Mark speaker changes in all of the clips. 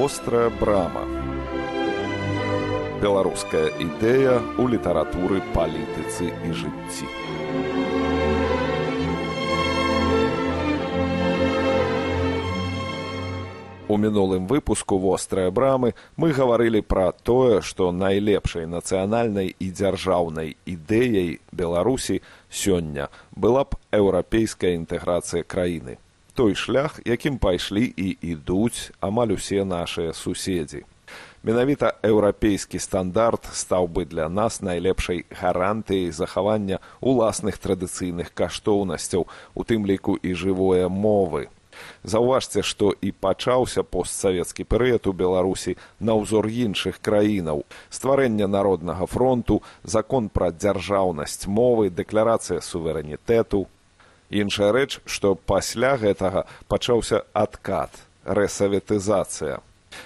Speaker 1: вострая брама. Беларуская ідэя ў літаратуры палітыцы і жыцці. У мінулым выпуску вострыя брамы мы гаварылі пра тое, што найлепшай нацыянальнай і дзяржаўнай ідэяй Беларусі сёння была б еўрапейская інтэграцыя краіны той шлях, якім пайшлі і ідуць амаль усе нашыя суседзі. Менавіта еўрапейскі стандарт стаў бы для нас найлепшай гарантыяй захавання ўласных традыцыйных каштоўнасцяў, у тым ліку і жывое мовы. Заўважце, што і пачаўся постсавецкі перыяд у Беларусі на ўзор іншых краінаў. Стварэнне народнага фронту, закон пра дзяржаўнасць мовы, дэкларацыя суверэнітэту, іншая рэч што пасля гэтага пачаўся адкат рэсаветызацыя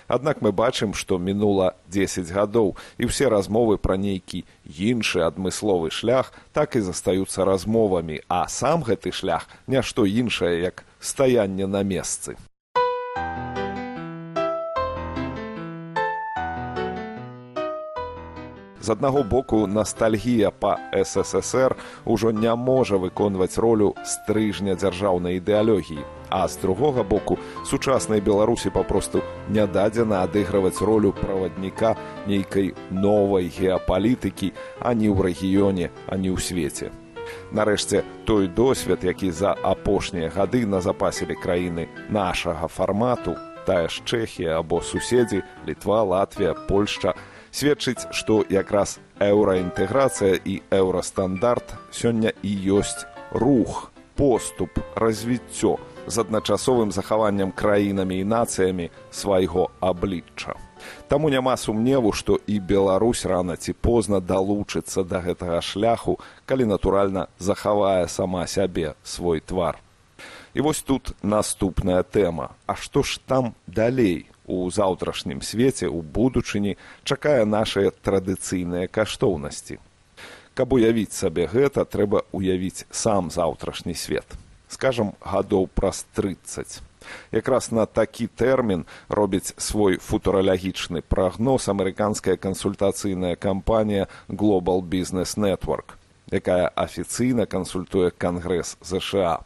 Speaker 1: аднак мы бачым што мінула дзесяць гадоў і ўсе размовы пра нейкі іншы адмысловы шлях так і застаюцца размовамі а сам гэты шлях не што іншае як стаянне на месцы з аднаго боку ностальгія па ссср ужо не можа выконваць ролю стрыжня дзяржаўнай ідэалогіі а з другога боку сучаснай беларусі папросту не дадзена адыгрываць ролю правадніка нейкай новай геапалітыкі ані ў рэгіёне ані ў свеце. Нарэшце той досвед які за апошнія гады назапасілі краіны нашага фармату тая ж чэхія або суседзі літва латвія польшча сведчыць што якраз еўраінтэграцыя і еўрастандарт сёння і ёсць рух поступ развіццё з адначасовым захаваннем краінамі і нацыямі свайго аблічча. Таму няма сумневу што і беларусь рана ці позна далучыцца да гэтага шляху калі натуральна захавае сама сябе свой твар. І вось тут наступная тэма. А што ж там далей у заўтрашнім свеце у будучыні чакае нашыя традыцыйныя каштоўнасці. Каб уявіць сабе гэта, трэба уявіць сам заўтрашні свет. скажам гадоў праз трыццаць. Якраз на такі тэрмін робіць свой футуралагічны прагноз амерыканская кансультацыйная кампанія Global Business Network, якая афіцыйна кансультуе кангрэс ЗША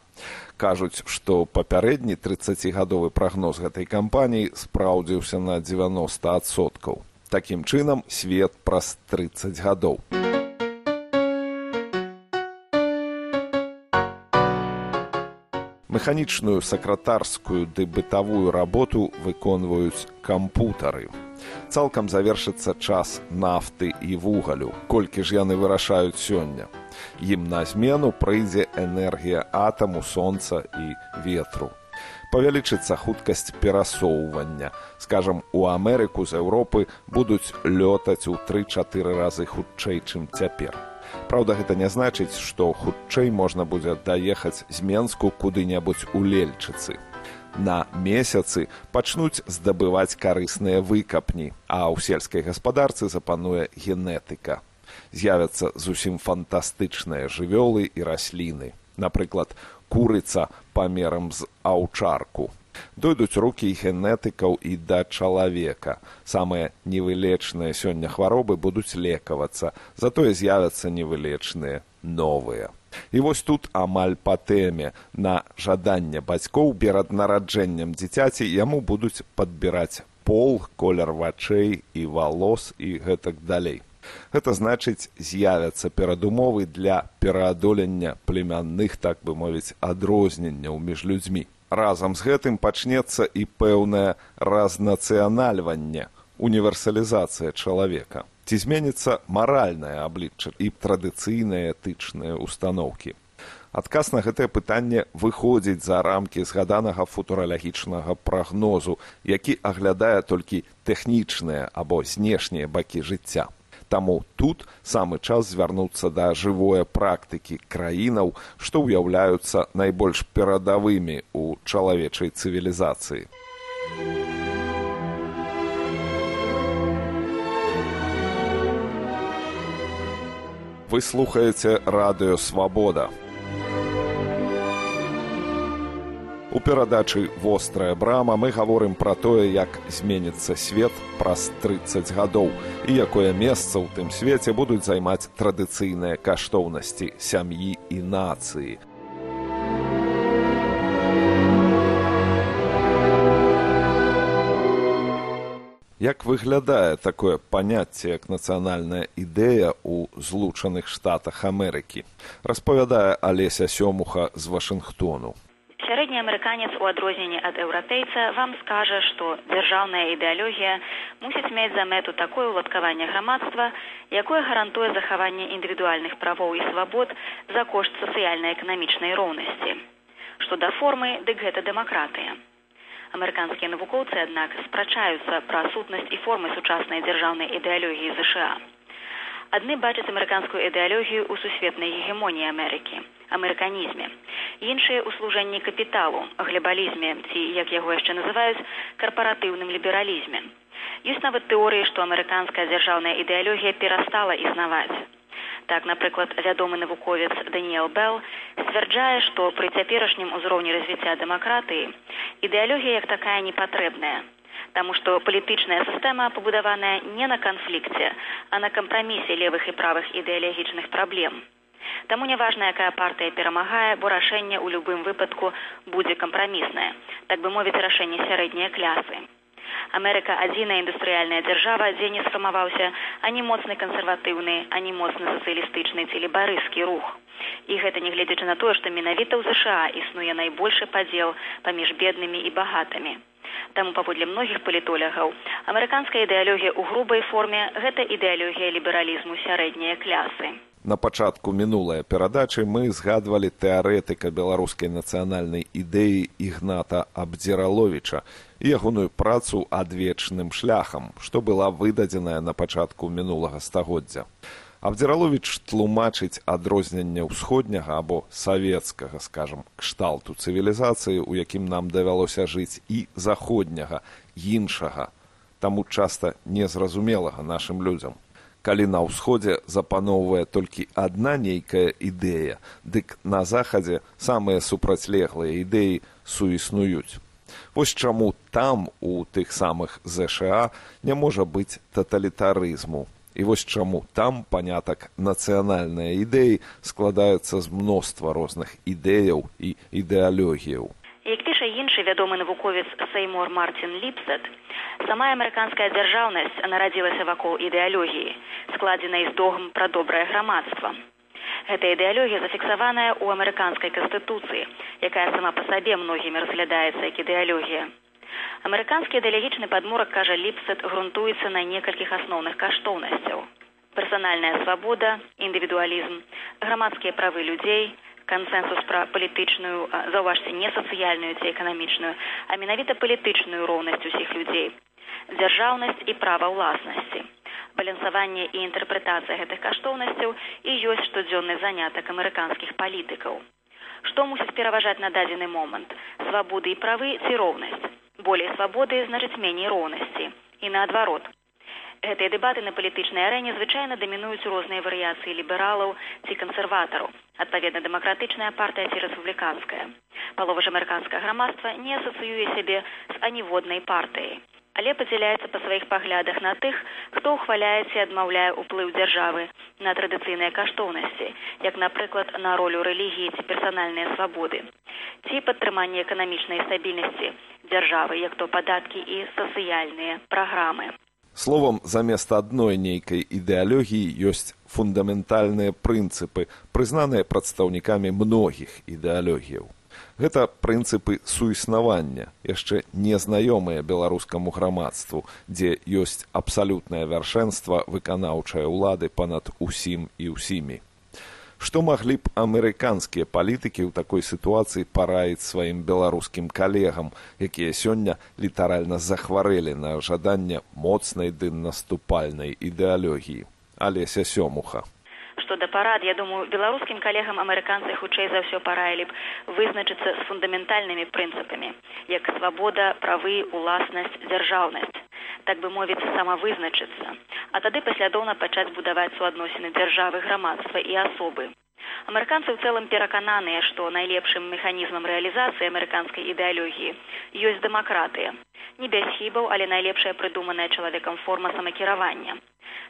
Speaker 1: кажуць што папярэдні тридцатгадовы прагноз гэтай кампаніі спраўдзіўся на девяносто адсоткаў. Такім чынам свет праз тридцать гадоў. Механічную сакратарскую ды бытавую работу выконваюць кампутары. Цалкам завершыцца час нафты і вугалю. Колькі ж яны вырашаюць сёння ім на змену прыйдзе энергія атаму сонца і ветру. Павялічыцца хуткасць перасоўвання. Скажам у амерыку з еўропы будуць лётаць у тры чатыры разы хутчэй чым цяпер. Праўда, гэта не значыць, што хутчэй можна будзе даехаць з менску куды-небудзь у лельчыцы. На месяцы пачнуць здабываць карысныя выкапні, а ў сельскай гаспадарцы запануе генетыка. З'явяцца зусім фантастычныя жывёлы і расліны. Напрыклад, курыца памерам з аўчарку. Дойдуць рукі генетыкаў і да чалавека. Самыя невылечныя сёння хваробы будуць лекавацца, затое з'явяцца невылечныя новыя. І вось тут амаль па тэме на жаданне бацькоў перад нараджэннем дзіцяці яму будуць падбіраць пол, колер вачэй і валос і гэтак далей. Гэта значыць з'явяцца перадумовы для пераадолення племянных так бы мовіць адрозненняў між людзьмі. Разам з гэтым пачнецца і пэўнае разнацыянальванне універсалізацыя чалавека ці зменіцца маральнае аблічча і традыцыйныя этычныя установкі. Адказ на гэтае пытанне выходзіць за рамкі згаданага футуралагічнага прагнозу, які аглядае толькі тэхнічныя або знешнія бакі жыцця. Таму тут самы час звярнуцца да жывое практыкі краінаў, што ўяўляюцца найбольш перадавымі ў чалавечай цывілізацыі. Вы слухаеце радыё свабода. У перадачы вострая брама мы гаворым пра тое, як зменіцца свет праз 30 гадоў і якое месца ў тым свеце будуць займаць традыцыйныя каштоўнасці сям'і і нацыі. Як выглядае такое паняцце як нацыянальная ідэя ў злучаных штатах Амерыкі, распавядае Алеся Сёмуха з Вашынгтону
Speaker 2: сярэдні амерыканец у адрозненні ад еўрапейца вам скажа што дзяржаўная ідэалогія мусіць мець за мэту такое ўладкаванне грамадства якое гарантуе захаванне індывідуальных правоў і свабод за кошт сацыяльна-эканамічнай роўнасці. Што да формы дык гэта дэмакратыя. Амерыканскія навукоўцы аднак спрачаюцца пра сутнасць і формы сучаснай дзяржаўнай ідэалогіі ЗША адны бачаць амерыканскую ідэалогію ў сусветнай гегемоніі амерыкі амерыканізме. Іншыя ў служэнні капіталу глебалізме ці як яго яшчэ называюць карпаратыўным лібералізме. Ёсць нават тэорыі што амерыканская дзяржаўная ідэалогія перастала існаваць. Так напрыклад вядомы навуковец даниэл белл сцвярджае што пры цяперашнім узроўні развіцця дэмакратыі ідэалогія як такая непатрэбная Таму што палітычная сістэма пабудаваная не на канфлікце, а на кампрамісе левых і правых ідэалагічных праблем. Таму няважна, якая партыя перамагае, бо рашэнне ў любым выпадку будзе кампраміснае, так бы мовіць рашэнне сярэднія клясы. Амерыка адзіная індустрыяльная дзяржава, дзе не сфармаваўся ані моцны кансерватыўны, ані моцны сацыялістычны ці лібарыскі рух. І гэта нягледзячы на тое, што менавіта ў ЗША існуе найбольшы падзел паміж беднымі і багатымі. Таму паводле многіх палітолягаў амерыканская ідэалогія ў грубай форме гэта ідэалогія лібералізму сярэднія клясы.
Speaker 1: На пачатку мінулай перадачы мы згадвалі тэарэтыка беларускай нацыянальнай ідэі ігната абдзіраловіча і ягоную працу адвечным шляхам, што была выдадзеная на пачатку мінулага стагоддзя. Абдзіраловіч тлумачыць адрозненне ўсходняга або савецкага скажам кшталту цывілізацыі, у якім нам давялося жыць і заходняга іншага, таму часта незразумелага нашым людзям калі на ўсходзе запаноўвае толькі адна нейкая ідэя, дык на захадзе самыя супрацьлеглыя ідэі суіснуюць. Вось чаму там у тых самых ЗША не можа быць таталітарызму. І вось чаму там панятак нацыянальныя ідэі складаюцца з мноства розных ідэяў і ідэалогіяў.
Speaker 2: Як піша іншы вядомы навуковец Сеймор Мартин Ліпсет, сама амерыканская дзяржаўнасць нарадзілася вакол ідэалогіі, складзенай з догм пра добрае грамадства. Гэта ідэалогія зафіксаваная ў амерыканскай канстытуцыі, якая сама па сабе многімі разглядаецца як ідэалогія. Амерыканскі ідэалагічны падмурак кажа ліпсет грунтуецца на некалькіх асноўных каштоўнасцяў. Персанальная свабода, індывідуалізм, грамадскія правы людзей, кансенсус пра палітычную заўважце не сацыяльную ці эканамічную а менавіта палітычную роўнасць усіх людзей. Дзяржаўнасць і права ўласнасці. Балансаванне і інтэрпрэтацыя гэтых каштоўнасцяў і ёсць штодзённы занятак амерыканскіх палітыкаў. Што мусіць пераважаць на дадзены момант? Свабоды і правы ці роўнасць болей свабоды значыць меней роўнасці і наадварот гэтыя дэбаты на палітычнай арэне звычайна дамінуюць розныя варыяцыі лібералаў ці кансерватараў адпаведна дэмакратычная партыя ці рэспубліканская палова ж амерыканскае грамадства не асацыюе сябе з аніводнай партыяй але падзяляецца па сваіх паглядах на тых хто ўхваляецца і адмаўляе ўплыў дзяржавы на традыцыйныя каштоўнасці як напрыклад на ролю рэлігіі ці персанальныя свабоды ці падтрыманне эканамічнай стабільнасці дзяржавы як то падаткі і сацыяльныя праграмы
Speaker 1: Словам, замест адной нейкай ідэалогіі ёсць фундаментальныя прынцыпы, прызнаныя прадстаўнікамі многіх ідэалогіяў. Гэта прынцыпы суіснавання, яшчэ незнаёмыя беларускаму грамадству, дзе ёсць абсалютнае вяршэнства выканаўчай улады панад усім і ўсімі што маглі б амерыканскія палітыкі ў такой сітуацыі параіць сваім беларускім калегам, якія сёння літаральна захварэлі на жаданне моцнай ды наступальнай ідэалогіі. Алеся сёмуха.
Speaker 2: Што да парад, я думаю, беларускім калегам амерыканцы хутчэй за ўсё параілі б вызначыцца з фундаментальнымі прынцыпамі, як свабода, правы, уласнасць, дзяржаўнасць. Так бы мовіць самавызначыцца. А тады паслядоўна пачаць будаваць суадносіны дзяржавы грамадства і асобы Амерыканцы ў цэлым перакананыя, што найлепшым механізмам рэалізацыі амерыканскай ідэалогіі ёсць дэмакратыя. Не без хібаў, але найлепшая прыдуманая чалавекам форма самакіравання.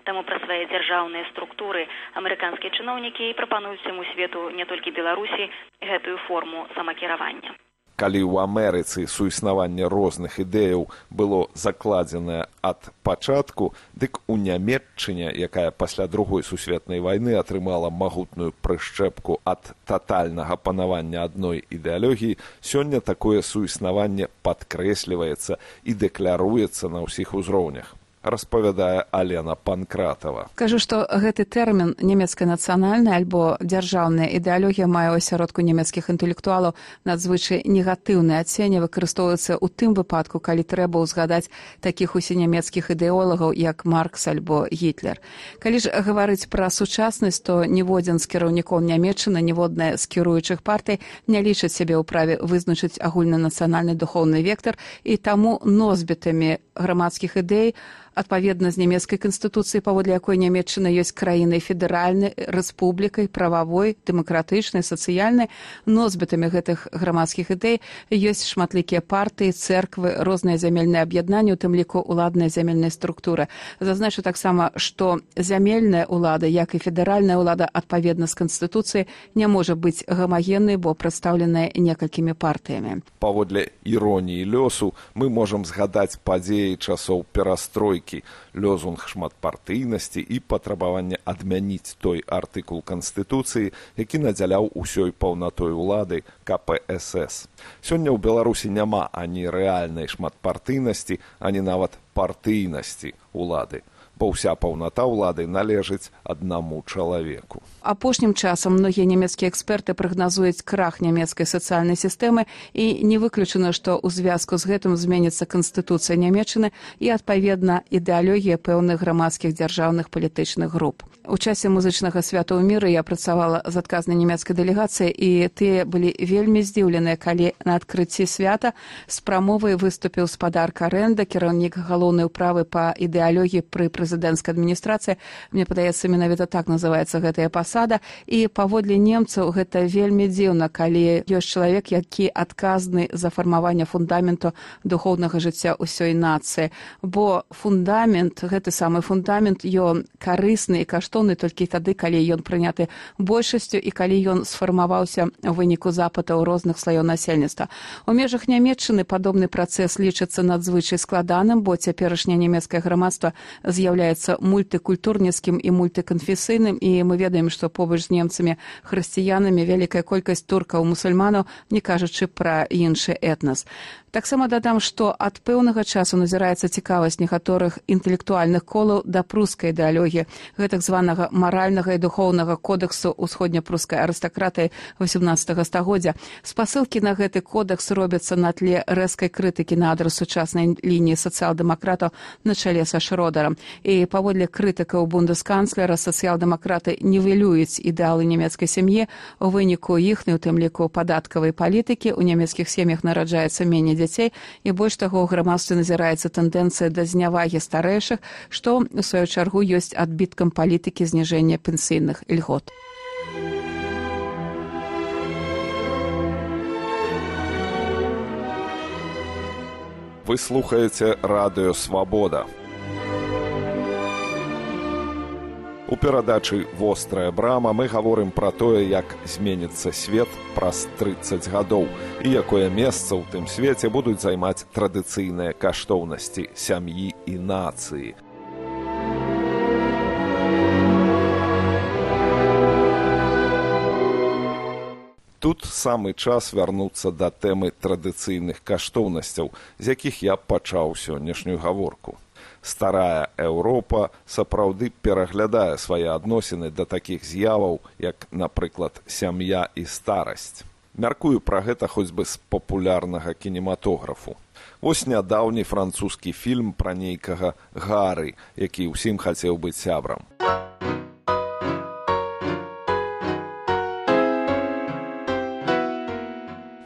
Speaker 2: Таму пра свае дзяржаўныя структуры амерыканскія чыноўнікі і прапануюць яму свету не толькі Беларусі гэтую форму самакіравання
Speaker 1: калі ў амерыцы суіснаванне розных ідэяў было закладзенае ад пачатку дык у нямметчыне якая пасля другой сусветнай вайны атрымала магутную прышчэпку ад татальнага панавання адной ідэалогіі сёння такое суіснаванне падкрэсліваецца і дэкляруецца на ўсіх узроўнях распавядае алена панкратова
Speaker 3: кажу што гэты тэрмін нямецкая нацыянальная альбо дзяржаўная ідэалогія мае асяродку нямецкіх інтэлектуалаў надзвычай негатыўнае адценне выкарыстоўваецца ў тым выпадку калі трэба ўзгадаць такіх усенямецкіх ідэолагаў як маркс альбо гітлер. Калі ж гаварыць пра сучаснасць то ніводзін з кіраўнікоў нямецчыны ніводная з кіруючых партый не лічыць сябе ў праве вызначыць агульнанацыянальны духоўны вектар і таму носьбітамі грамадскіх ідэй адпаведна з нямецкай канстытуцыі паводле якой нямецчына ёсць краінай федэральнай рэспублікай прававой дэмакратычнай сацыяльнай носьбітамі гэтых грамадскіх ідэй ёсць шматлікія партыі церквы розныя зямельныя аб'яднанні у тым ліку уладная зямельная структура зазначу таксама што зямельная ўлада як і федэральная ўлада адпаведна з канстытуцыі не можа быць гамагеннай бо прадстаўленая некалькімі партыямі.
Speaker 1: Паводле іроніі лёсу мы можам згадаць падзеі часоў перастройкі такі лёзунг шматпартыйнасці і патрабаванне адмяніць той артыкул канстытуцыі які надзяляў усёй паўнатой улады кпсс сёння ў беларусі няма ані рэальнай шматпартыйнасці ані нават партыйнасці улады бо ўся паўната ўлады належыць аднаму чалавеку.
Speaker 3: Апошнім часам многія нямецкія эксперты прагназуюць крах нямецкай сацыяльнай сістэмы і не выключана, што ў звязку з гэтым зменіцца канстытуцыя нямецчыны і адпаведна ідэалогія пэўных грамадскіх дзяржаўных палітычных груп. У часе музычнага свята ў міры я працавала з адказнай нямецкай дэлегацыі і тыя былі вельмі здзіўленыя, калі на адкрыцці свята з прамовай выступіў спадар карэнда кіраўнік галоўнай управы па ідэалогіі пры прэзідэнце прэзідэнцкай адміністрацыі мне падаецца менавіта так называется гэтая пасада. І паводле немцаў гэта вельмі дзіўна калі ёсць чалавек які адказны за фармаванне фундаменту духоўнага жыцця ўсёй нацыі. Бо фундамент гэты самы фундамент ён карысны і каштоўны толькі тады калі ён прыняты большасцю і калі ён сфармаваўся у выніку запытаў розных слаёў насельніцтва. У межах нямецчыны падобны працэс лічыцца надзвычай складаным бо цяперашняе нямецкае грамадства з'яўляецца з'яўляецца мультыкультурніцкім і мультыканфесійным і мы ведаем што побач з немцамі хрысціянамі вялікая колькасць туркаў мусульманаў не кажучы пра іншы этнас таксама дадам што ад пэўнага часу назіраецца цікавасць некаторых інтэлектуальных колаў да прускай ідэалогіі гэтак званага маральнага і духоўнага кодэксу ўсходняпрускай арыстакратыі восемнадцатого стагоддзя. Спасылкі на гэты кодэкс робяцца на тле рэзкай крытыкі на адрас сучаснай лініі сацыял-дэмакратаў на чале са шродарам і паводле крытыкаў бундесканцлера сацыял-дэмакраты нівелююць ідэалы нямецкай сям'і у выніку іхнай у тым ліку падаткавай палітыкі. У нямецкіх сем'ях нараджаецца меней дзяцей і больш таго ў грамадстве назіраецца тэндэнцыя да знявагі старэйшых што у сваю чаргу ёсць адбіткам палітыкі зніжэння пенсійных льгот.
Speaker 1: Вы слухаеце радыё свабода У перадачы вострая брама мы гаворым пра тое, як зменіцца свет праз 30 гадоў і якое месца ў тым свеце будуць займаць традыцыйныя каштоўнасці сям'і і нацыі. Тут самы час вярнуцца да тэмы традыцыйных каштоўнасцяў, з якіх я пачаў сённяшнюю гаворку старая Еўропа сапраўды пераглядае свае адносіны да такіх з'яваў, як, напрыклад, сям'я і старасць. Мяркую пра гэта хоць бы з папулярнага кінематографу. Вось нядаўні французскі фільм пра нейкага гары, які ўсім хацеў быць сябрам.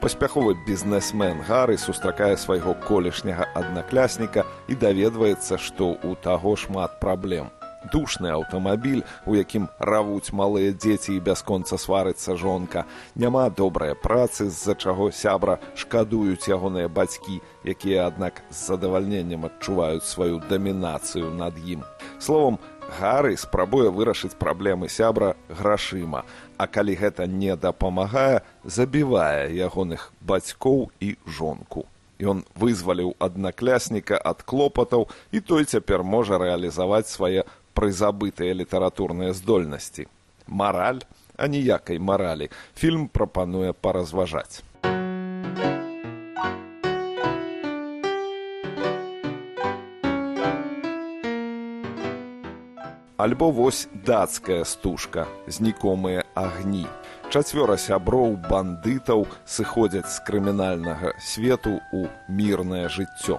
Speaker 1: Паспяховы бізнесмен гары сустракае свайго колішняга аднаклясніка і даведваецца што ў таго шмат праблем душны аўтамабіль, у якім равуць малыя дзеці і бясконца сварыцца жонка. Няма добрай працы, з-за чаго сябра шкадуюць ягоныя бацькі, якія, аднак з задавальненнем адчуваюць сваю дамінацыю над ім. Словом, Гары спрабуе вырашыць праблемы сябра грашыма, а калі гэта не дапамагае, забівае ягоных бацькоў і жонку. Ён вызваліў аднаклясніка ад клопатаў і той цяпер можа рэалізаваць свае прызабытыя літаратурныя здольнасці. Мараль, а ніякай маралі фільм прапануе паразважаць. Альбо вось дацкая стужка, знікомыя агні. Чацвёра сяброў бандытаў сыходзяць з крымінальнага свету ў мірнае жыццё.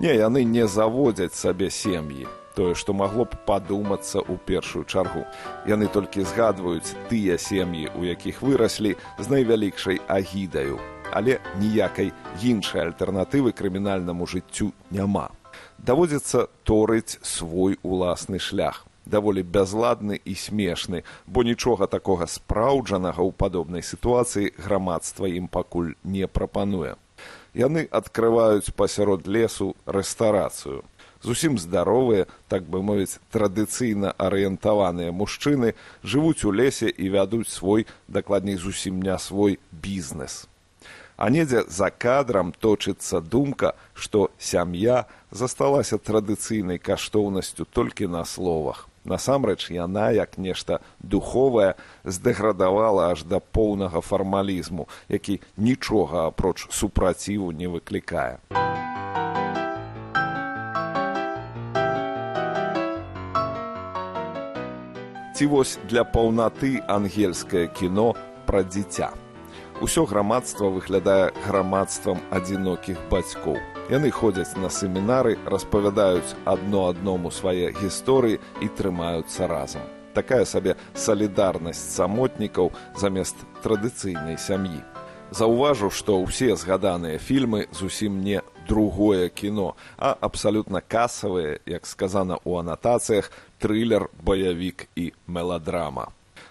Speaker 1: Не, яны не заводзяць сабе сем'і, тое, што магло б падумацца ў першую чаргу. Яны толькі згадваюць тыя сем'і, у якіх выраслі з найвялікшай агідаю, але ніякай іншай альтэрнатывы крымінальнаму жыццю няма. Даводзіцца торыць свой уласны шлях даволі бязладны і смешны, бо нічога такога спраўджанага ў падобнай сітуацыі грамадства ім пакуль не прапануе. Яны адкрываюць пасярод лесу рэстарацыю. Зусім здаровыя, так бы мовіць, традыцыйна арыентаваныя мужчыны жывуць у лесе і вядуць свой, дакладней зусім не свой бізнес. А недзе за кадрам точыцца думка, што сям'я засталася традыцыйнай каштоўнасцю толькі на словах насамрэч яна як нешта духовае здэградавала аж да поўнага фармалізму які нічога апроч супраціву не выклікае. Ці вось для паўнаты ангельскае кіно пра дзіця усё грамадства выглядае грамадствам адзінокіх бацькоў Яны ходзяць на семінары, распавядаюць адно адному свае гісторыі і трымаюцца разам. Такая сабе салідарнасць самотнікаў замест традыцыйнай сям'і. Заўважу, што ўсе згаданыя фільмы зусім не другое кіно, а абсалютна касавыя, як сказана ў анатацыях, трылер, баявік і меладрама.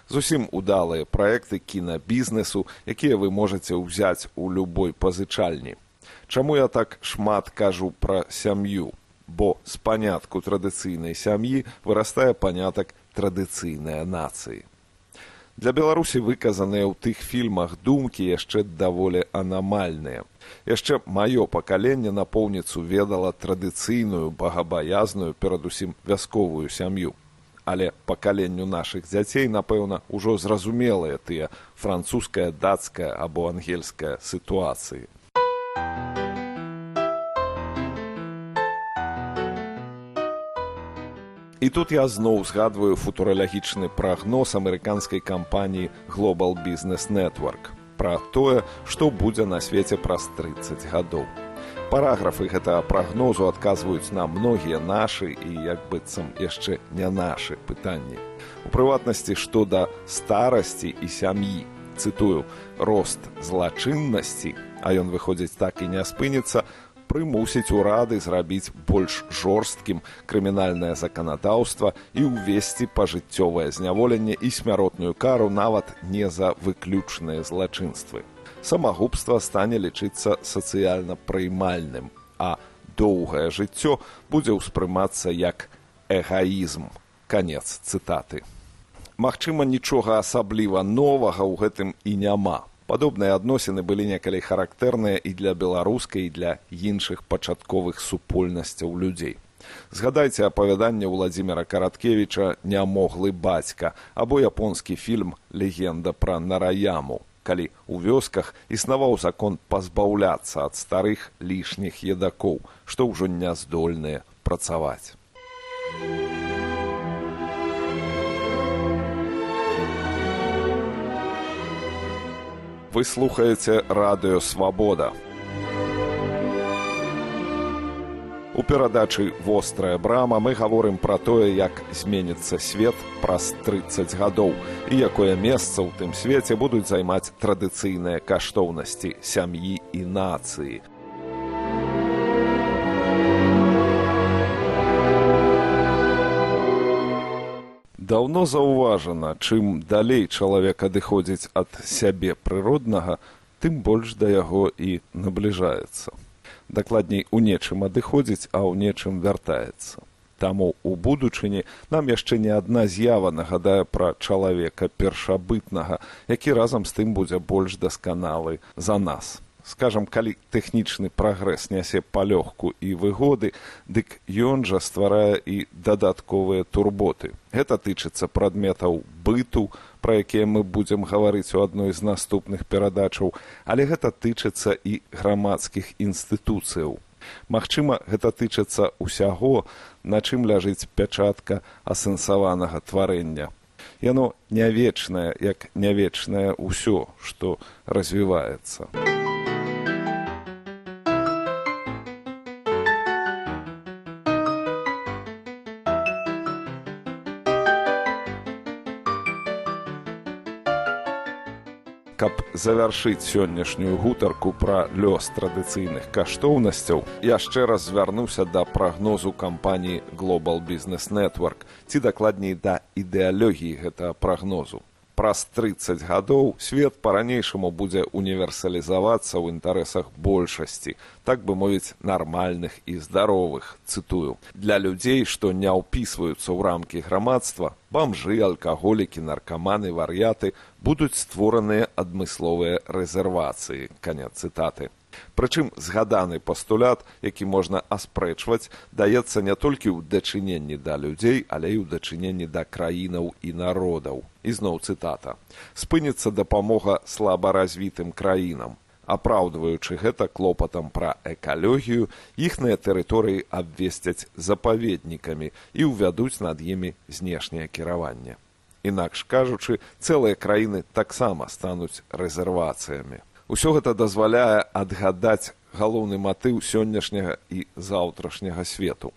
Speaker 1: Зусім удалыя праекты кінабізнесу, якія вы можаце ўзяць у любой пазычальні. Чаму я так шмат кажу пра сям'ю? Бо з панятку традыцыйнай сям'і вырастае панятак традыцыйныя нацыі. Для Беларусі выказаныя ў тых фільмах думкі яшчэ даволі анамальныя. Яшчэ маё пакаленне напоўніцу ведала традыцыйную багабаязную перадусім вясковую сям'ю. Але пакаленню нашых дзяцей, напэўна, ужо зразумелыя тыя французская, дацкая або ангельская сітуацыі. І тут я зноў згадваю футуралагічны прагноз амерыканскай кампаніі Global Business Network пра тое, што будзе на свеце праз 30 гадоў. Параграфы гэтага прагнозу адказваюць на многія нашы і як быццам яшчэ не нашы пытанні. У прыватнасці, што да старасці і сям'і, цытую, рост злачыннасці, а ён выходзіць так і не спыніцца, прымусіць урады зрабіць больш жорсткім крымінальнае заканадаўства і ўвесці пажыццёвае зняволенне і смяротную кару нават не за выключныя злачынствы. Самагубства стане лічыцца сацыяльна прыймальным, а доўгае жыццё будзе ўспрымацца як эгаізм. канец цытаты. Магчыма, нічога асабліва новага ў гэтым і няма. Падобныя адносіны былі некалі характэрныя і для беларускай і для іншых пачатковых супольнасцяў людзей. Згадайце апавяданне ўладзіміра караткевіча нямоглы бацька або японскі фільм легенда пра нараяму калі ў вёсках існаваў закон пазбаўляцца ад старых лішніх едакоў што ўжо не здольныя працаваць. вы слухаеце радыё свабода у перадачы вострая брама мы гаворым пра тое як зменіцца свет праз 30 гадоў і якое месца ў тым свеце будуць займаць традыцыйныя каштоўнасці сям'і і нацыі Даўно заўважана, чым далей чалавек адыходзіць ад сябе прыроднага, тым больш да яго і набліжаецца. Дакладней у нечым адыходзіць, а ў нечым вяртаецца. Таму у будучыні нам яшчэ не адна з'ява нагадае пра чалавека першабытнага, які разам з тым будзе больш дасканалы за нас скажам калі тэхнічны прагрэс нясе палёгку і выгоды дык ён жа стварае і дадатковыя турботы. Гэта тычыцца прадметаў быту пра якія мы будзем гаварыць у адной з наступных перадачаў але гэта тычыцца і грамадскіх інстытуцыяў. Магчыма гэта тычыцца ўсяго на чым ляжыць пячатка асэнсаванага тварэння. Яно не вечнае як не вечнае ўсё што развіваецца. Завяршыць сённяшнюю гутарку пра лёс традыцыйных каштоўнасцяў яшчэ раз звярнуўся да прагнозу кампаніі global business network ці дакладней да ідэалогіі гэтага прагнозу праз тридцать гадоў свет па-ранейшаму будзе універсалізавацца ў інтарэсах большасці так бы мовіць нармальных і здаровых. Цытую. Для людзей што не ўпісваюцца ў рамкі грамадства бамжы алкаголікі наркаманы вар'яты будуць створаныя адмысловыя рэзервацыі канец цытаты Прычым згаданы пастулят, які можна аспрэчваць, даецца не толькі ў дачыненні да людзей, але і ў дачыненні да краінаў і народаў. Ізноў цытата. Спыніцца дапамога слабаразвітым краінам. Апраўдваючы гэта клопатам пра экалогію, іхныя тэрыторыі абвесцяць запаведнікамі і ўвядуць над імі знешняе кіраванне. Інакш кажучы, цэлыя краіны таксама стануць рэзервацыямі. Усё гэта дазваляе адгадаць галоўны матыў сённяшняга і заўтрашняга свету.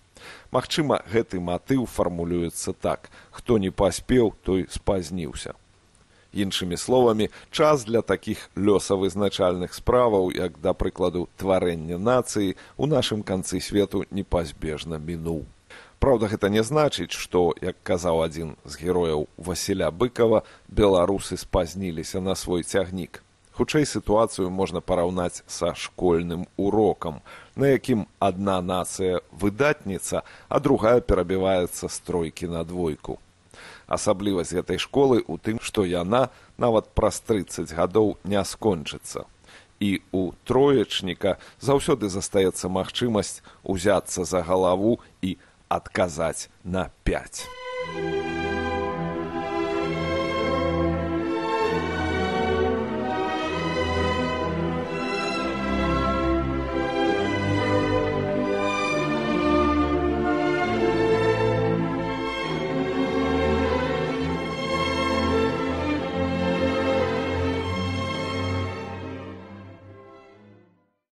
Speaker 1: Магчыма, гэты матыў фармулюецца так: хто не паспеў, той спазніўся. Іншымі словамі, час для такіх лёсавызначальных справаў, як да прыкладу тварэння нацыі у нашым канцы свету непазбежна мінуў. Праўда, гэта не значыць, што, як казаў адзін з герояў Васіля быкова, беларусы спазніліся на свой цягнік хутчэй сітуацыю можна параўнаць са школьным урокам на якім адна нацыя выдатніца а другая перабіваецца з тройкі на двойку. Асаблівасць гэтай школы ў тым што яна нават праз трыццаць гадоў не скончыцца. І у троечніка заўсёды застаецца магчымасць узяцца за галаву і адказаць на пяць